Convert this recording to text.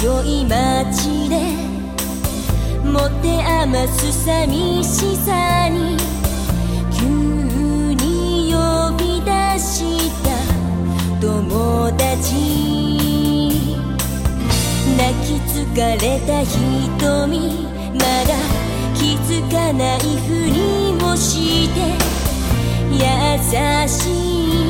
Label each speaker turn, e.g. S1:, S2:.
S1: 強い街で持て余す寂しさに急に呼び出した。友達泣き疲れた。瞳まだ気づかないふりをして優しい